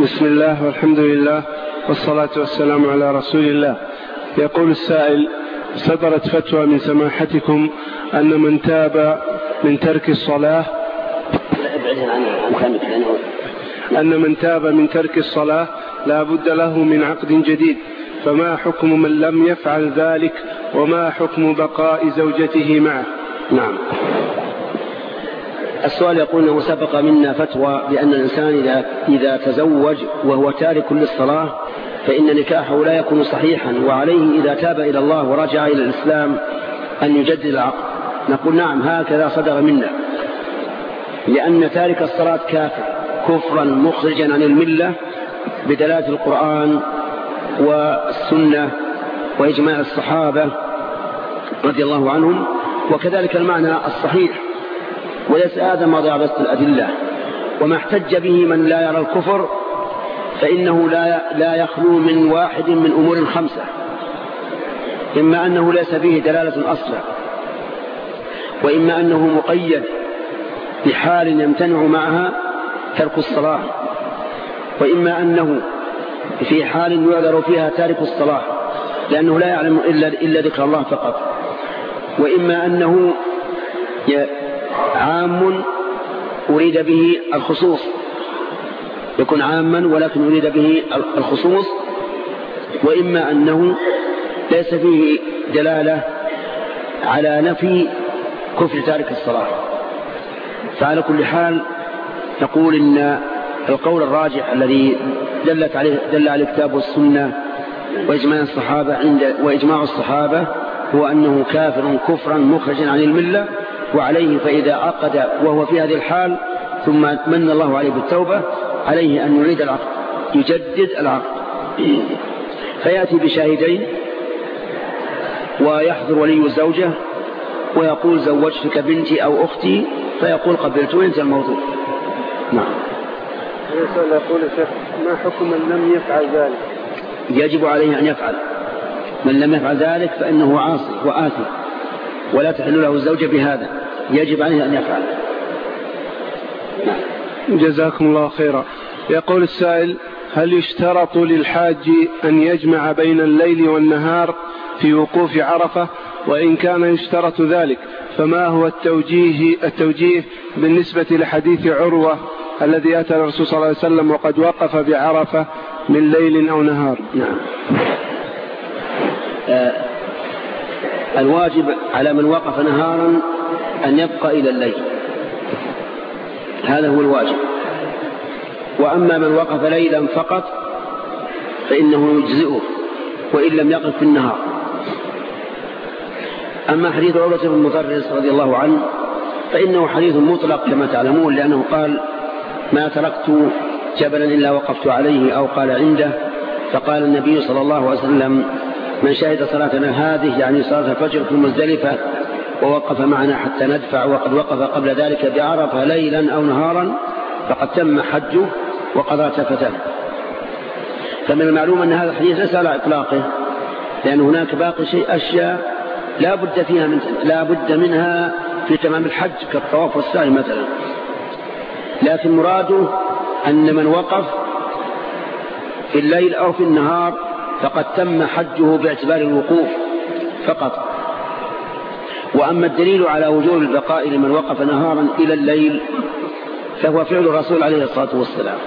بسم الله والحمد لله والصلاة والسلام على رسول الله. يقول السائل صدرت فتوى من سماحتكم أن من تاب من ترك الصلاة أن من تاب من ترك الصلاة لا بد له من عقد جديد فما حكم من لم يفعل ذلك وما حكم بقاء زوجته معه؟ نعم. السؤال يقول أنه سبق منا فتوى بأن الإنسان إذا, إذا تزوج وهو تارك للصلاة فإن نكاحه لا يكون صحيحا وعليه إذا تاب إلى الله ورجع إلى الإسلام أن يجدد العقد. نقول نعم هكذا صدر منا. لأن تارك الصلاة كافر كفرا مخرجا عن الملة بدلالة القرآن والسنة وإجماع الصحابة رضي الله عنهم. وكذلك المعنى الصحيح. وليس هذا ما بس الأدلة. وما احتج به من لا يرى الكفر فإنه لا لا يخلو من واحد من أمور خمسة إما أنه ليس فيه دلالة أصلا وإما أنه مقيد بحال يمتنع معها ترك الصلاة وإما أنه في حال يعذر فيها تارك الصلاة لأنه لا يعلم إلا, إلا ذكر الله فقط. وإما أنه عام أريد به الخصوص. يكون عاما ولكن أريد به الخصوص. وإما أنه ليس فيه دلالة على نفي كفر تارك الصلاة. فعلى كل حال نقول إن القول الراجح الذي دلت عليه دل عليه الكتاب والسنة وإجماع الصحابة عند وإجماع الصحابة هو أنه كافر كفرا مخرجا عن الملة. وعليه فإذا عقد وهو في هذه الحال ثم من الله عليه بالتوبة عليه أن يريد العقد يجدد العقد. فيأتي بشاهدين ويحضر ولي الزوجة ويقول زوجتك بنتي أو أختي فيقول قبلت وينتهي الموضوع. نعم. يسأل يقول ما حكم من لم يفعل ذلك؟ يجب عليه أن يفعل. من لم يفعل ذلك فإنه عاصي وآثم ولا تحل له الزوجة بهذا. يجب عليه أن يفعل. جزاكم الله خيرا. يقول السائل هل يشترط للحاج أن يجمع بين الليل والنهار في وقوف عرفة؟ وإن كان يشترط ذلك فما هو التوجيه, التوجيه بالنسبة لحديث عروة الذي أتى الرسول صلى الله عليه وسلم وقد وقف بعرفة من ليل أو نهار؟ نعم. آه الواجب على من وقف نهارا أن يبقى إلى الليل. هذا هو الواجب. وأما من وقف ليلا فقط فإنه يجزئه وإن لم يقف في النهار. أما حديث عروة بن مطرس رضي الله عنه فإنه حديث مطلق كما تعلمون لأنه قال ما تركت جبلا إلا وقفت عليه أو قال عنده. فقال النبي صلى الله عليه وسلم من شهد صلاتنا هذه يعني صلاة الفجر في مزدلفة ووقف معنا حتى ندفع وقد وقف قبل ذلك بعرفة ليلا أو نهارا فقد تم حجه وقضى تفته فمن المعلوم أن هذا الحديث ليس على إطلاقه لأن هناك باقي شيء أشياء لا بد فيها من لا بد منها في تمام الحج كالطواف والسعي مثلا. لكن مراده أن من وقف في الليل أو في النهار فقد تم حجه باعتبار الوقوف فقط. وأما الدليل على وجوب البقاء لمن وقف نهارا إلى الليل فهو فعل الرسول عليه الصلاة والسلام.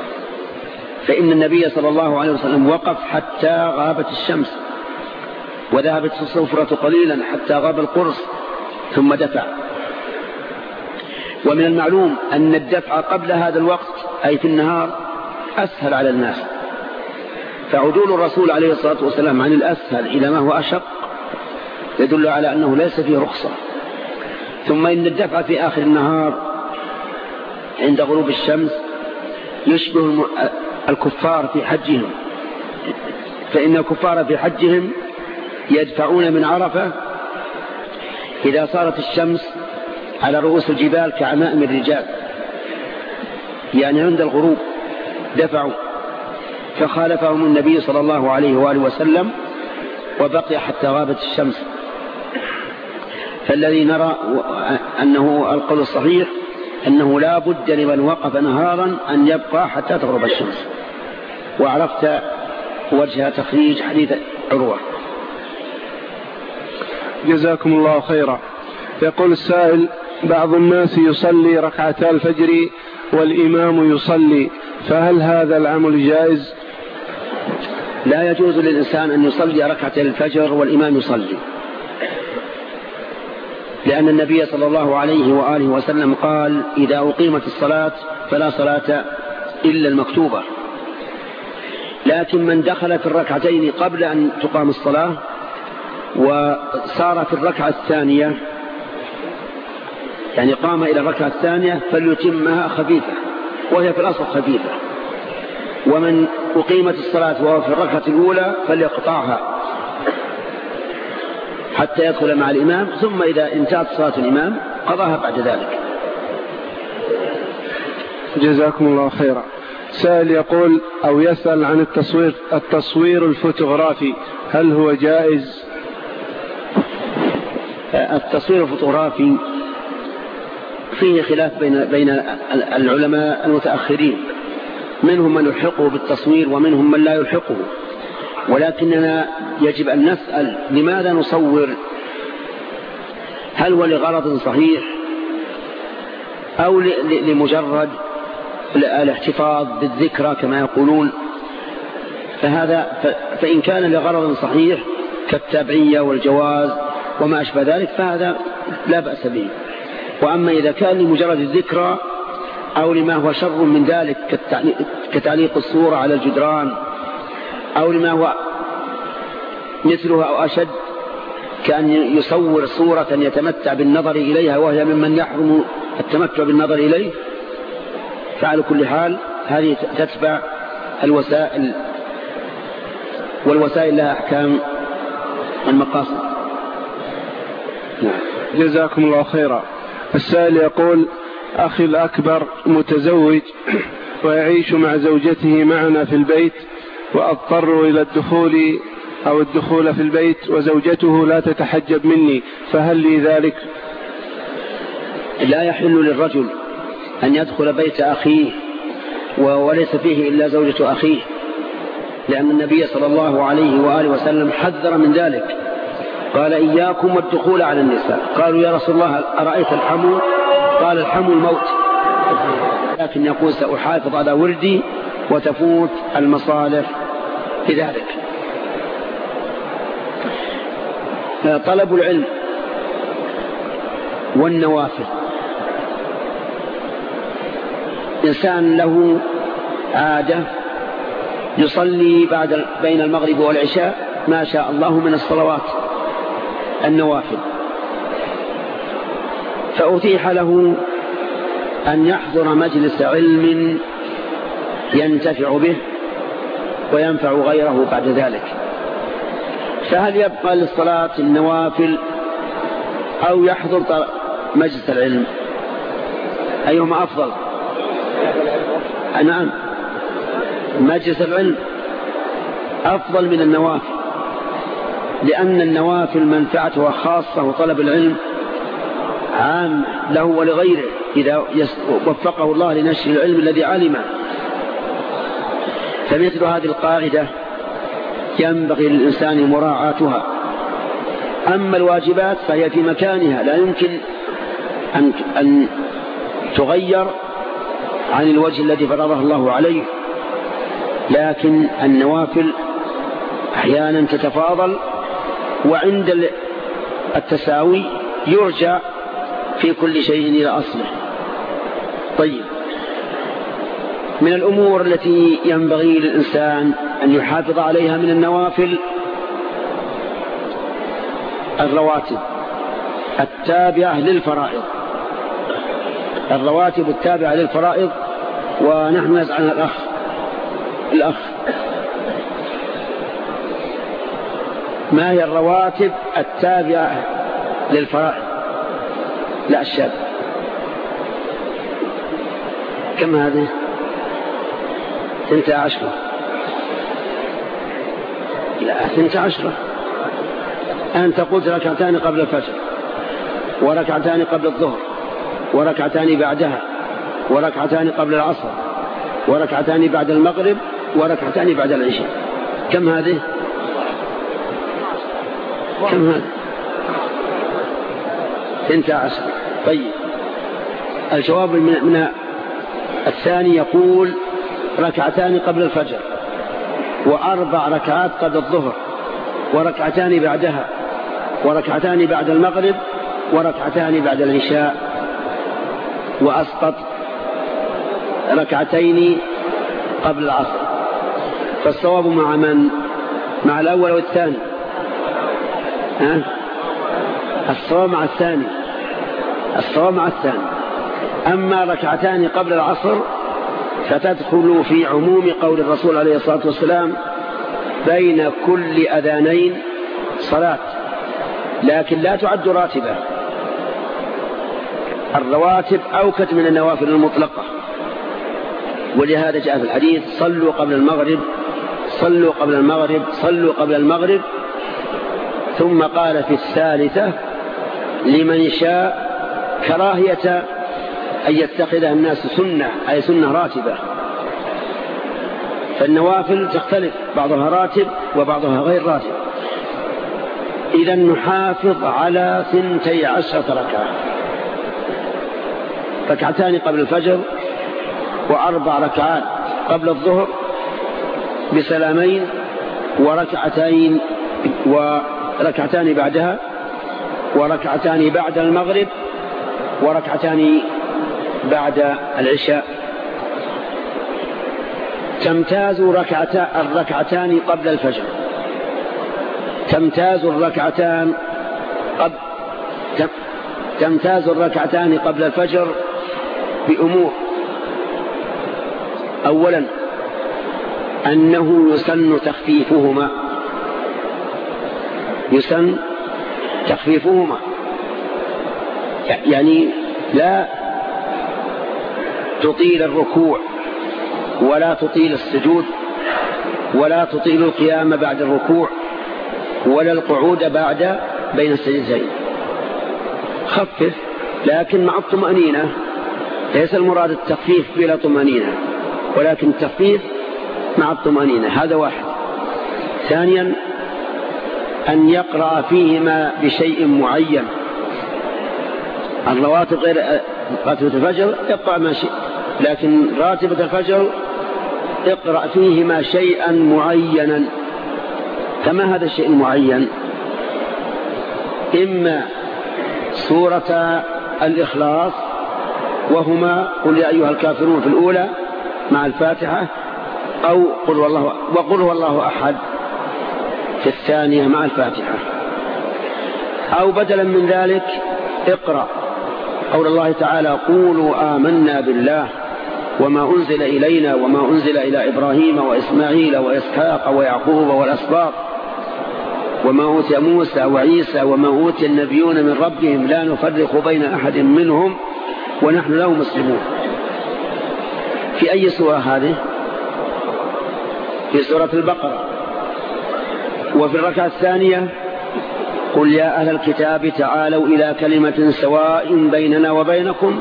فإن النبي صلى الله عليه وسلم وقف حتى غابت الشمس وذهبت الصفرة قليلا حتى غاب القرص ثم دفع. ومن المعلوم أن الدفع قبل هذا الوقت أي في النهار أسهل على الناس. فعدول الرسول عليه الصلاة والسلام عن الأسهل إلى ما هو أشق يدل على أنه ليس فيه رخصة. ثم إن الدفع في آخر النهار عند غروب الشمس يشبه الكفار في حجهم. فإن الكفار في حجهم يدفعون من عرفة إذا صارت الشمس على رؤوس الجبال كعمائم الرجال. يعني عند الغروب دفعوا. فخالفهم النبي صلى الله عليه وآله وسلم وبقي حتى غابت الشمس. فالذي نرى أنه القول الصحيح أنه لا بد لمن وقف نهارا أن يبقى حتى تغرب الشمس. وعرفت وجه تخريج حديث عروة. جزاكم الله خيرا. يقول السائل بعض الناس يصلي ركعتا الفجر والإمام يصلي فهل هذا العمل جائز؟ لا يجوز للإنسان أن يصلي ركعتي الفجر والإمام يصلي. لأن النبي صلى الله عليه وآله وسلم قال إذا أقيمت الصلاة فلا صلاة إلا المكتوبة. لكن من دخل في الركعتين قبل أن تقام الصلاة وصار في الركعة الثانية يعني قام إلى الركعة الثانية فليتمها خفيفة وهي في الأصل خفيفة. ومن أقيمت الصلاة وهو في الركعة الأولى فليقطعها. حتى يدخل مع الإمام ثم إذا انتهت صلاة الإمام قضاها بعد ذلك. جزاكم الله خيرا. سائل يقول أو يسأل عن التصوير التصوير الفوتوغرافي هل هو جائز؟ التصوير الفوتوغرافي فيه خلاف بين بين العلماء المتأخرين. منهم من يلحقه بالتصوير ومنهم من لا يلحقه. ولكننا يجب أن نسأل لماذا نصور؟ هل هو لغرض صحيح أو لمجرد الاحتفاظ بالذكرى كما يقولون؟ فهذا فإن كان لغرض صحيح كالتابعية والجواز وما أشبه ذلك فهذا لا بأس به. وأما إذا كان لمجرد الذكرى أو لما هو شر من ذلك كتعليق الصورة على الجدران أو لما هو مثلها أو أشد كأن يصور صورة يتمتع بالنظر إليها وهي ممن يحرم التمتع بالنظر إليه. فعلى كل حال هذه تتبع الوسائل والوسائل لها أحكام المقاصد نعم. جزاكم الله خيرا. السائل يقول أخي الأكبر متزوج ويعيش مع زوجته معنا في البيت وأضطر إلى الدخول أو الدخول في البيت وزوجته لا تتحجب مني فهل لي ذلك؟ لا يحل للرجل أن يدخل بيت أخيه وليس فيه إلا زوجة أخيه لأن النبي صلى الله عليه وآله وسلم حذر من ذلك. قال إياكم والدخول على النساء. قالوا يا رسول الله أرأيت الحمو؟ قال الحمو الموت. لكن يقول سأحافظ على وردي وتفوت المصالح بذلك. طلب العلم والنوافل إنسان له عادة يصلي بعد بين المغرب والعشاء ما شاء الله من الصلوات النوافل فأتيح له أن يحضر مجلس علم ينتفع به وينفع غيره بعد ذلك. فهل يبقى للصلاة النوافل أو يحضر مجلس العلم؟ أيهما أفضل؟ نعم. مجلس العلم أفضل من النوافل لأن النوافل منفعتها خاصة وطلب العلم عام له ولغيره إذا وفقه الله لنشر العلم الذي علمه. فمثل هذه القاعدة ينبغي للإنسان مراعاتها. أما الواجبات فهي في مكانها لا يمكن أن, أن تغير عن الوجه الذي فرضه الله عليه. لكن النوافل أحيانا تتفاضل وعند التساوي يرجع في كل شيء إلى أصله. طيب. من الأمور التي ينبغي للإنسان أن يحافظ عليها من النوافل الرواتب التابعة للفرائض. الرواتب التابعة للفرائض ونحن يسألنا الأخ الأخ. ما هي الرواتب التابعة للفرائض؟ لا الشاب. كم هذه؟ ثنتا عشرة لا ثنتا عشرة أنت قلت ركعتان قبل الفجر وركعتان قبل الظهر وركعتان بعدها وركعتان قبل العصر وركعتان بعد المغرب وركعتان بعد العشاء. كم هذه؟ كم هذه؟ ثنتا عشر. طيب. الجواب من الثاني يقول ركعتان قبل الفجر وأربع ركعات قبل الظهر وركعتان بعدها وركعتان بعد المغرب وركعتان بعد العشاء وأسقط ركعتين قبل العصر. فالصواب مع من؟ مع الأول والثاني ها؟ الصواب مع الثاني. الصواب مع الثاني. أما ركعتان قبل العصر فتدخل في عموم قول الرسول عليه الصلاة والسلام بين كل أذانين صلاة لكن لا تعد راتبة. الرواتب أوكت من النوافل المطلقة. ولهذا جاء في الحديث صلوا قبل المغرب صلوا قبل المغرب صلوا قبل المغرب. ثم قال في الثالثة لمن شاء كراهية أن يتخذها الناس سنة أي سنة راتبة. فالنوافل تختلف بعضها راتب وبعضها غير راتب. إذا نحافظ على ثنتي عشرة ركعة. ركعتان قبل الفجر وأربع ركعات قبل الظهر بسلامين وركعتين وركعتان بعدها وركعتان بعد المغرب وركعتان بعد العشاء. تمتاز ركعتا الركعتان قبل الفجر. تمتاز الركعتان قبل تمتاز الركعتان قبل الفجر بأمور. أولا أنه يسن تخفيفهما. يسن تخفيفهما. يعني لا تطيل الركوع ولا تطيل السجود ولا تطيل القيام بعد الركوع ولا القعود بعد بين السجدتين. خفف لكن مع الطمأنينة. ليس المراد التخفيف بلا طمأنينة ولكن التخفيف مع الطمأنينة. هذا واحد. ثانيا أن يقرأ فيهما بشيء معين. الرواتب غير راتبة الفجر اقرأ ما شئ لكن راتبة الفجر اقرأ فيهما شيئا معينا. فما هذا الشيء المعين؟ إما سورة الإخلاص وهما قل يا أيها الكافرون في الأولى مع الفاتحة أو قل والله وقل هو الله أحد في الثانية مع الفاتحة. أو بدلا من ذلك اقرأ قول الله تعالى قولوا آمنا بالله. وما أنزل إلينا وما أنزل إلى إبراهيم وإسماعيل وإسحاق ويعقوب والأسباط. وما أوتي موسى وعيسى وما أوتي النبيون من ربهم لا نفرق بين أحد منهم ونحن له مسلمون. في أي سورة هذه؟ في سورة البقرة. وفي الركعة الثانية قل يا أهل الكتاب تعالوا إلى كلمة سواء بيننا وبينكم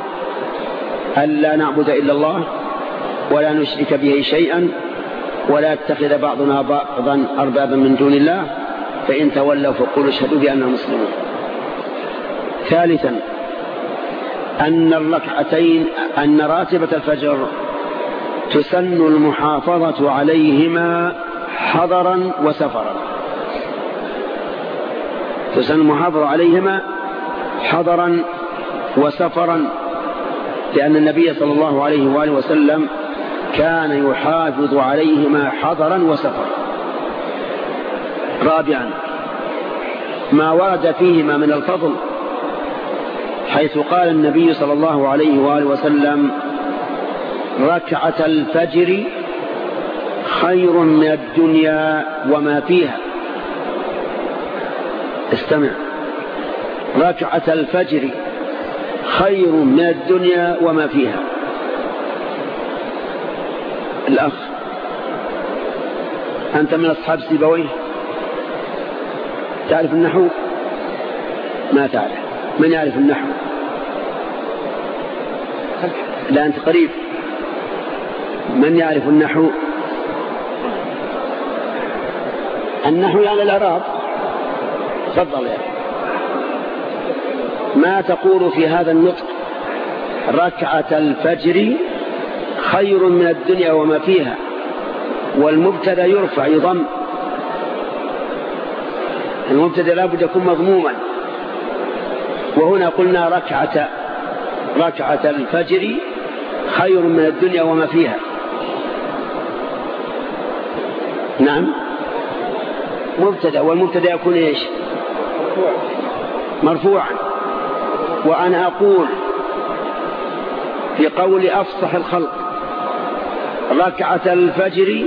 ألا نعبد إلا الله ولا نشرك به شيئا ولا يتخذ بعضنا بعضا أربابا من دون الله. فإن تولوا فقولوا اشهدوا بأننا مسلمون. ثالثا أن الركعتين أن راتبة الفجر تسن المحافظة عليهما حضرا وسفرا. تسن المحافظة عليهما حضرا وسفرا لأن النبي صلى الله عليه وآله وسلم كان يحافظ عليهما حضرا وسفرا. رابعا ما ورد فيهما من الفضل حيث قال النبي صلى الله عليه وآله وسلم ركعة الفجر خير من الدنيا وما فيها. استمع. ركعة الفجر خير من الدنيا وما فيها. الأخ أنت من أصحاب سيبويه؟ تعرف النحو؟ ما تعرف. من يعرف النحو؟ لا أنت قريب. من يعرف النحو؟ النحو يعني الإعراب. تفضل يا ما تقول في هذا النطق؟ ركعة الفجر خير من الدنيا وما فيها والمبتدأ يرفع يضم. المبتدأ لابد يكون مضموما. وهنا قلنا ركعة ركعة الفجر خير من الدنيا وما فيها. نعم. مبتدأ والمبتدأ يكون إيش؟ مرفوعا. وأنا أقول في قول أفصح الخلق ركعة الفجر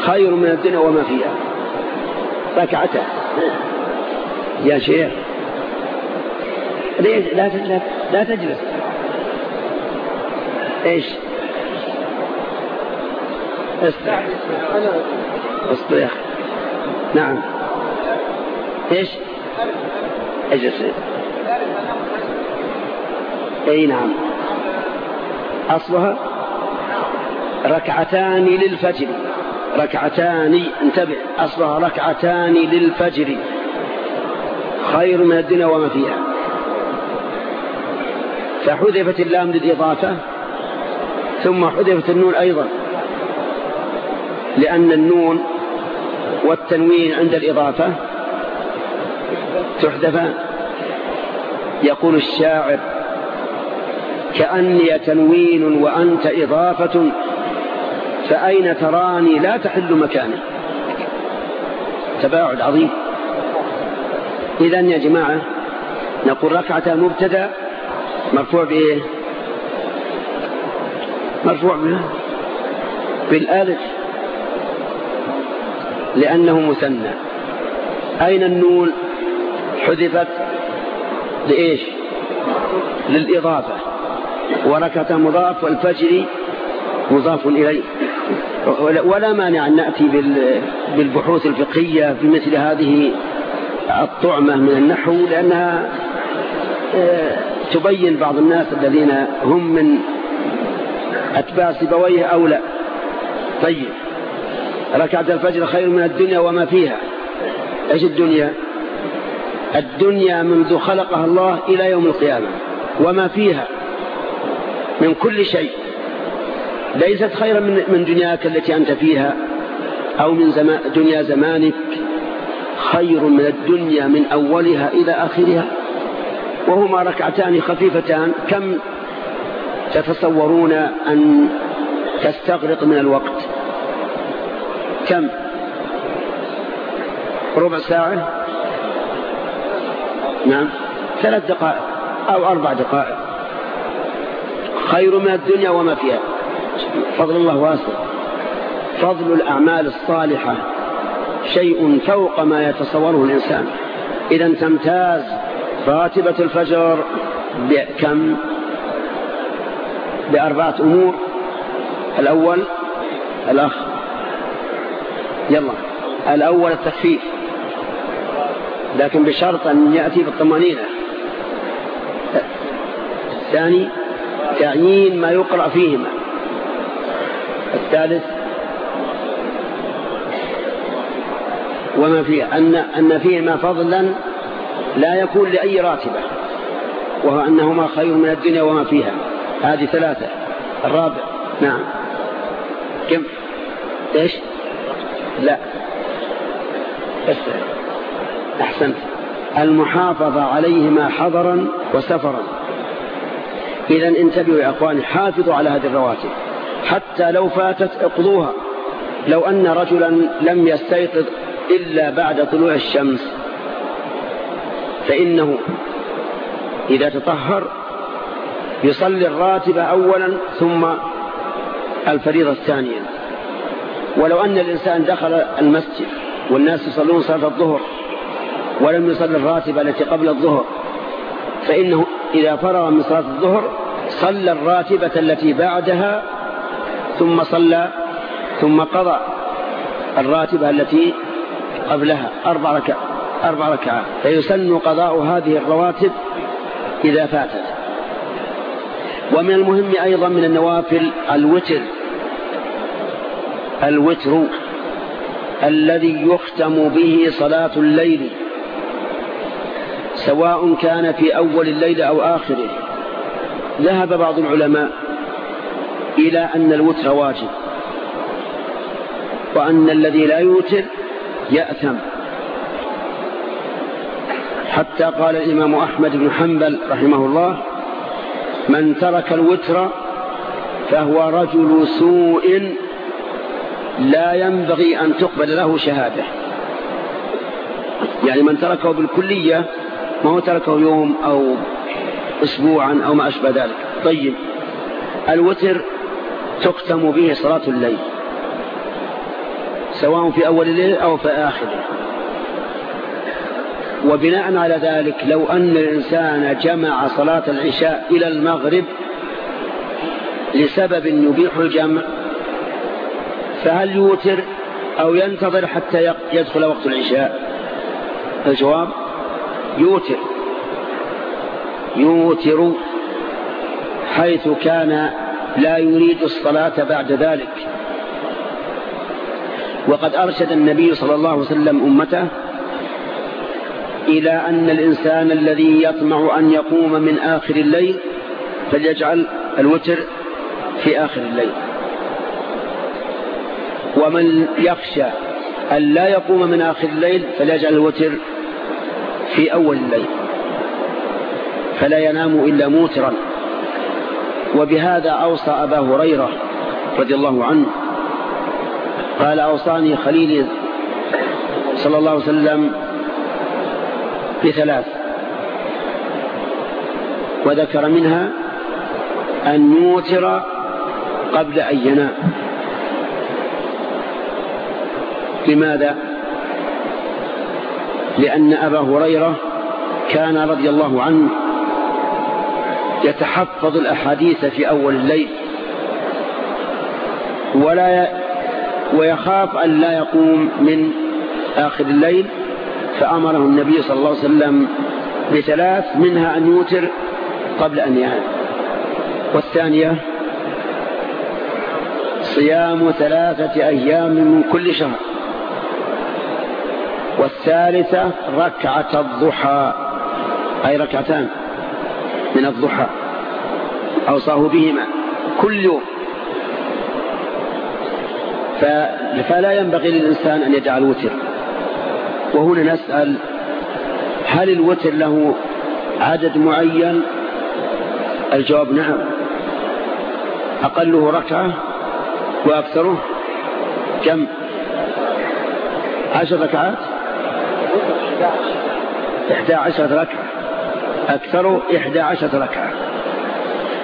خير من الدنيا وما فيها. ركعته يا شيخ. ليش؟ لا لا, تجلس. إيش؟ استع نعم. إيش؟ اجلس. أي نعم. أصلها ركعتان للفجر. ركعتان انتبه أصلها ركعتان للفجر. خير من الدنيا وما فيها. فحذفت اللام للإضافة ثم حذفت النون أيضا. لأن النون والتنوين عند الإضافة تحذفان يقول الشاعر كأني تنوين وأنت إضافة فأين تراني لا تحل مكاني؟ تباعد عظيم. إذا يا جماعة نقول ركعة مبتدا مرفوع بإيه؟ مرفوع بالألف لأنه مثنى. أين النون؟ حذفت لإيش؟ للإضافة. وركعة مضاف والفجر مضاف إليه. ولا مانع أن نأتي بالبحوث الفقهية في مثل هذه الطعمة من النحو لأنها آه، تبين بعض الناس الذين هم من أتباع سبويه أو لا. طيب. ركعة الفجر خير من الدنيا وما فيها. إيش الدنيا؟ الدنيا منذ خلقها الله إلى يوم القيامة وما فيها. من كل شيء. ليست خيرا من دنياك التي أنت فيها أو من زمان دنيا زمانك. خير من الدنيا من أولها إلى آخرها. وهما ركعتان خفيفتان. كم تتصورون أن تستغرق من الوقت؟ كم؟ ربع ساعة؟ نعم. ثلاث دقائق أو أربع دقائق. خير من الدنيا وما فيها. فضل الله واسع. فضل الأعمال الصالحة شيء فوق ما يتصوره الإنسان. إذا تمتاز راتبة الفجر بكم؟ بأربعة أمور. الأول الأخ. يلا. الأول التخفيف. لكن بشرط أن يأتي بالطمأنينة. الثاني تعيين ما يقرأ فيهما. الثالث وما فيه أن, أن فيهما فضلا لا يكون لأي راتبة وهو أنهما خير من الدنيا وما فيها. هذه ثلاثة. الرابع نعم. كم؟ إيش؟ لا. بس أحسنت. المحافظة عليهما حضرا وسفرا. إذا انتبهوا يا أخواني حافظوا على هذه الرواتب. حتى لو فاتت اقضوها. لو أن رجلا لم يستيقظ إلا بعد طلوع الشمس فإنه إذا تطهر يصلي الراتب أولا ثم الفريضة الثانية. ولو أن الإنسان دخل المسجد والناس يصلون صلاة الظهر ولم يصلي الراتبة التي قبل الظهر فإنه إذا فرغ من صلاة الظهر صلى الراتبة التي بعدها ثم صلى ثم قضى الراتبة التي قبلها. أربع ركعات أربع ركعات فيسن قضاء هذه الرواتب إذا فاتت. ومن المهم أيضا من النوافل الوتر الوتر الذي يختم به صلاة الليل. سواء كان في أول الليل أو آخره. ذهب بعض العلماء إلى أن الوتر واجب وأن الذي لا يوتر يأثم. حتى قال الإمام أحمد بن حنبل رحمه الله من ترك الوتر فهو رجل سوء لا ينبغي أن تقبل له شهادة. يعني من تركه بالكلية ما هو تركه يوم أو أسبوعا أو ما أشبه ذلك. طيب الوتر تختم به صلاة الليل سواء في أول الليل أو في آخره وبناء على ذلك لو أن الإنسان جمع صلاة العشاء إلى المغرب لسبب يبيح الجمع فهل يوتر أو ينتظر حتى يدخل وقت العشاء؟ الجواب يوتر. يوتر حيث كان لا يريد الصلاة بعد ذلك. وقد أرشد النبي صلى الله عليه وسلم أمته إلى أن الإنسان الذي يطمع أن يقوم من آخر الليل فليجعل الوتر في آخر الليل. ومن يخشى أن لا يقوم من آخر الليل فليجعل الوتر في أول الليل فلا ينام إلا موترا. وبهذا أوصى أبا هريرة رضي الله عنه. قال أوصاني خليلي صلى الله عليه وسلم بثلاث. وذكر منها أن يوتر قبل أن ينام. لماذا؟ لأن أبا هريرة كان رضي الله عنه يتحفظ الأحاديث في أول الليل ولا. ويخاف أن لا يقوم من آخر الليل فأمره النبي صلى الله عليه وسلم بثلاث منها أن يوتر قبل أن ينام والثانية صيام ثلاثة أيام من كل شهر والثالثة ركعة الضحى أي ركعتان من الضحى أوصاه بهما كل يوم. فلا ينبغي للإنسان أن يجعل وتر وهنا نسأل هل الوتر له عدد معين؟ الجواب نعم. أقله ركعة وأكثره كم عشر ركعات؟ إحدى عشرة ركعة. أكثر إحدى عشرة ركعة.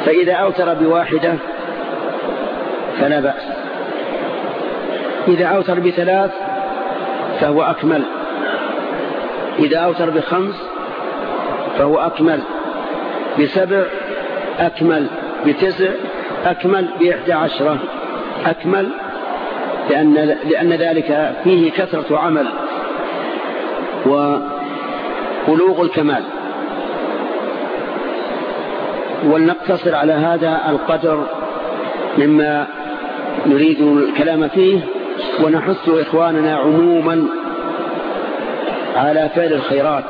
فإذا أوتر بواحدة فلا بأس. إذا أوتر بثلاث فهو أكمل. إذا أوتر بخمس فهو أكمل. بسبع أكمل. بتسع أكمل. بإحدى عشرة أكمل. لأن, لأن ذلك فيه كثرة عمل. وبلوغ الكمال. ولنقتصر على هذا القدر مما نريد الكلام فيه ونحث إخواننا عموما على فعل الخيرات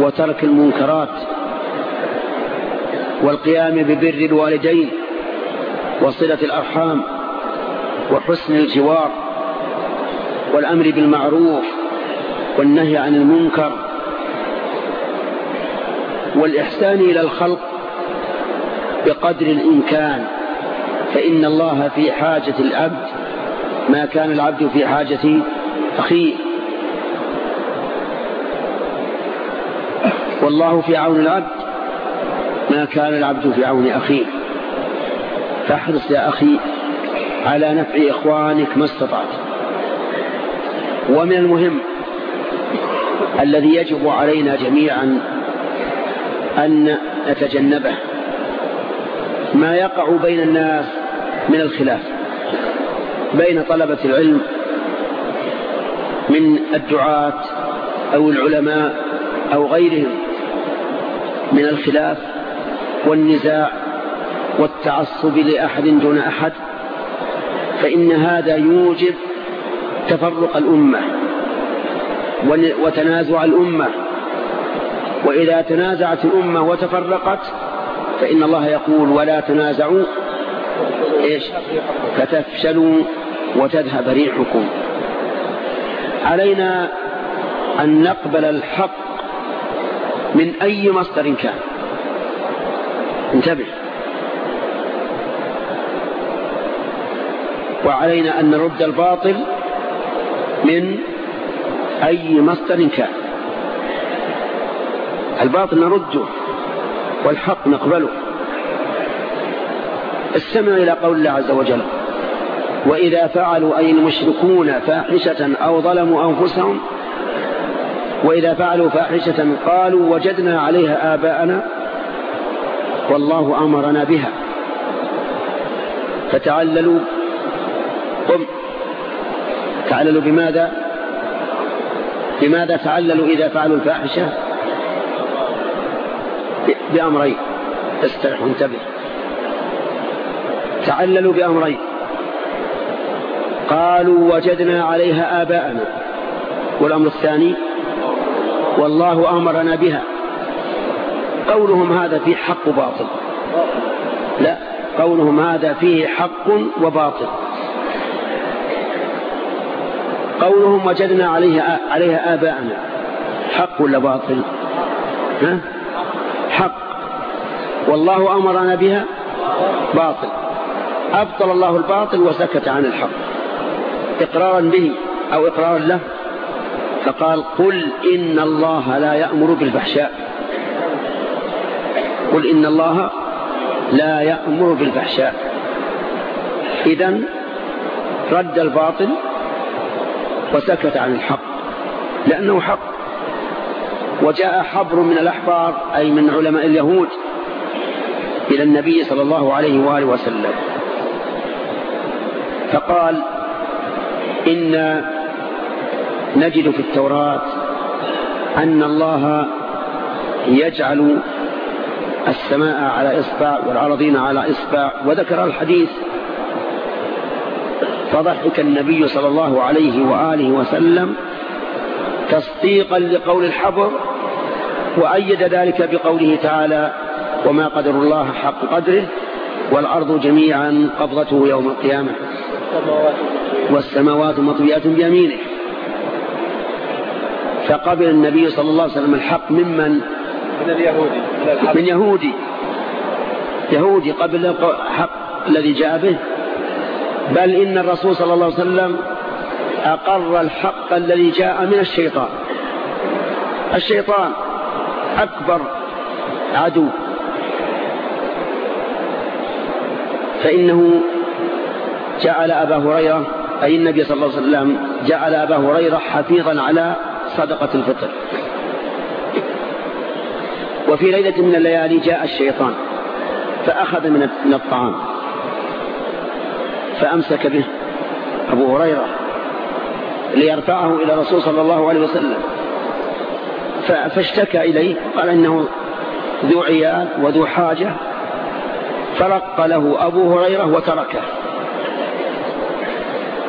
وترك المنكرات والقيام ببر الوالدين وصلة الأرحام وحسن الجوار والأمر بالمعروف والنهي عن المنكر والإحسان إلى الخلق بقدر الإمكان فإن الله في حاجة العبد ما كان العبد في حاجة أخيه. والله في عون العبد ما كان العبد في عون أخيه. فاحرص يا أخي على نفع إخوانك ما استطعت. ومن المهم الذي يجب علينا جميعا أن نتجنبه. ما يقع بين الناس من الخلاف بين طلبة العلم من الدعاة أو العلماء أو غيرهم من الخلاف والنزاع والتعصب لأحد دون أحد فإن هذا يوجب تفرق الأمة. وتنازع الأمة. وإذا تنازعت الأمة وتفرقت فإن الله يقول ولا تنازعوا. إيش؟ فتفشلوا وتذهب ريحكم. علينا أن نقبل الحق من أي مصدر كان. انتبه. وعلينا أن نرد الباطل من أي مصدر كان. الباطل نرده والحق نقبله. استمع إلى قول الله عز وجل وإذا فعلوا أي المشركون فاحشة أو ظلموا أنفسهم وإذا فعلوا فاحشة قالوا وجدنا عليها آباءنا والله أمرنا بها. فتعللوا قم. تعللوا بماذا؟ بماذا تعللوا إذا فعلوا الفاحشة؟ بأمرين. استرح وانتبه تعللوا بأمرين. قالوا وجدنا عليها آباءنا. والأمر الثاني والله أمرنا بها. قولهم هذا فيه حق وباطل. لا قولهم هذا فيه حق وباطل. قولهم وجدنا عليها عليها آباءنا. حق ولا باطل؟ ها؟ حق. والله أمرنا بها باطل. أبطل الله الباطل وسكت عن الحق. إقرارا به أو إقرارا له. فقال قل إن الله لا يأمر بالفحشاء. قل إن الله لا يأمر بالفحشاء. إذا رد الباطل وسكت عن الحق. لأنه حق. وجاء حبر من الأحبار أي من علماء اليهود إلى النبي صلى الله عليه وآله وسلم. فقال إن نجد في التوراة أن الله يجعل السماء على إصبع والأرضين على إصبع. وذكر الحديث فضحك النبي صلى الله عليه وآله وسلم تصديقا لقول الحبر وأيد ذلك بقوله تعالى وما قدر الله حق قدره والأرض جميعا قبضته يوم القيامة. والسماوات مطويات بيمينه. فقبل النبي صلى الله عليه وسلم الحق ممن من؟ اليهودي. من يهودي. يهودي قبل الحق الذي جاء به؟ بل إن الرسول صلى الله عليه وسلم أقر الحق الذي جاء من الشيطان. الشيطان أكبر عدو. فإنه جعل أبا هريرة أي النبي صلى الله عليه وسلم جعل أبا هريرة حفيظا على صدقة الفطر. وفي ليلة من الليالي جاء الشيطان فأخذ من الطعام. فأمسك به أبو هريرة ليرفعه إلى الرسول صلى الله عليه وسلم. فاشتكى إليه قال إنه ذو عيال وذو حاجة فرق له أبو هريرة وتركه.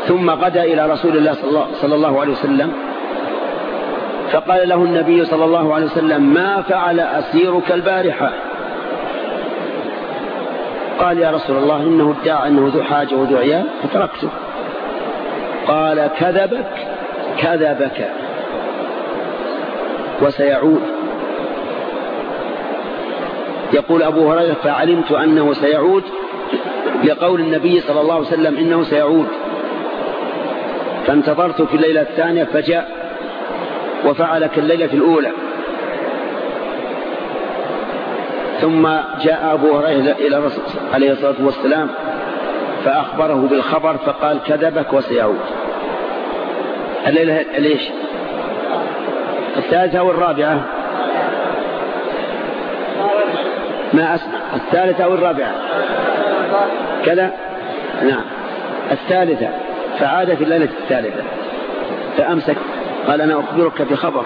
ثم غدا إلى رسول الله صلى الله عليه وسلم فقال له النبي صلى الله عليه وسلم ما فعل أسيرك البارحة؟ قال يا رسول الله إنه ادعى أنه ذو حاجة وذو عيال فتركته. قال كذبك كذبك. وسيعود. يقول أبو هريرة فعلمت أنه سيعود لقول النبي صلى الله عليه وسلم إنه سيعود. فانتظرت في الليلة الثانية فجاء وفعل كالليلة الأولى. ثم جاء أبو هريرة إلى الرسول عليه الصلاة والسلام فأخبره بالخبر فقال كذبك وسيعود. الليلة ليش الثالثة والرابعة؟ ما أسمع. الثالثة أو الرابعة كذا؟ نعم. الثالثة. فعاد في الليلة الثالثة. فأمسك. قال أنا أخبرك بخبر.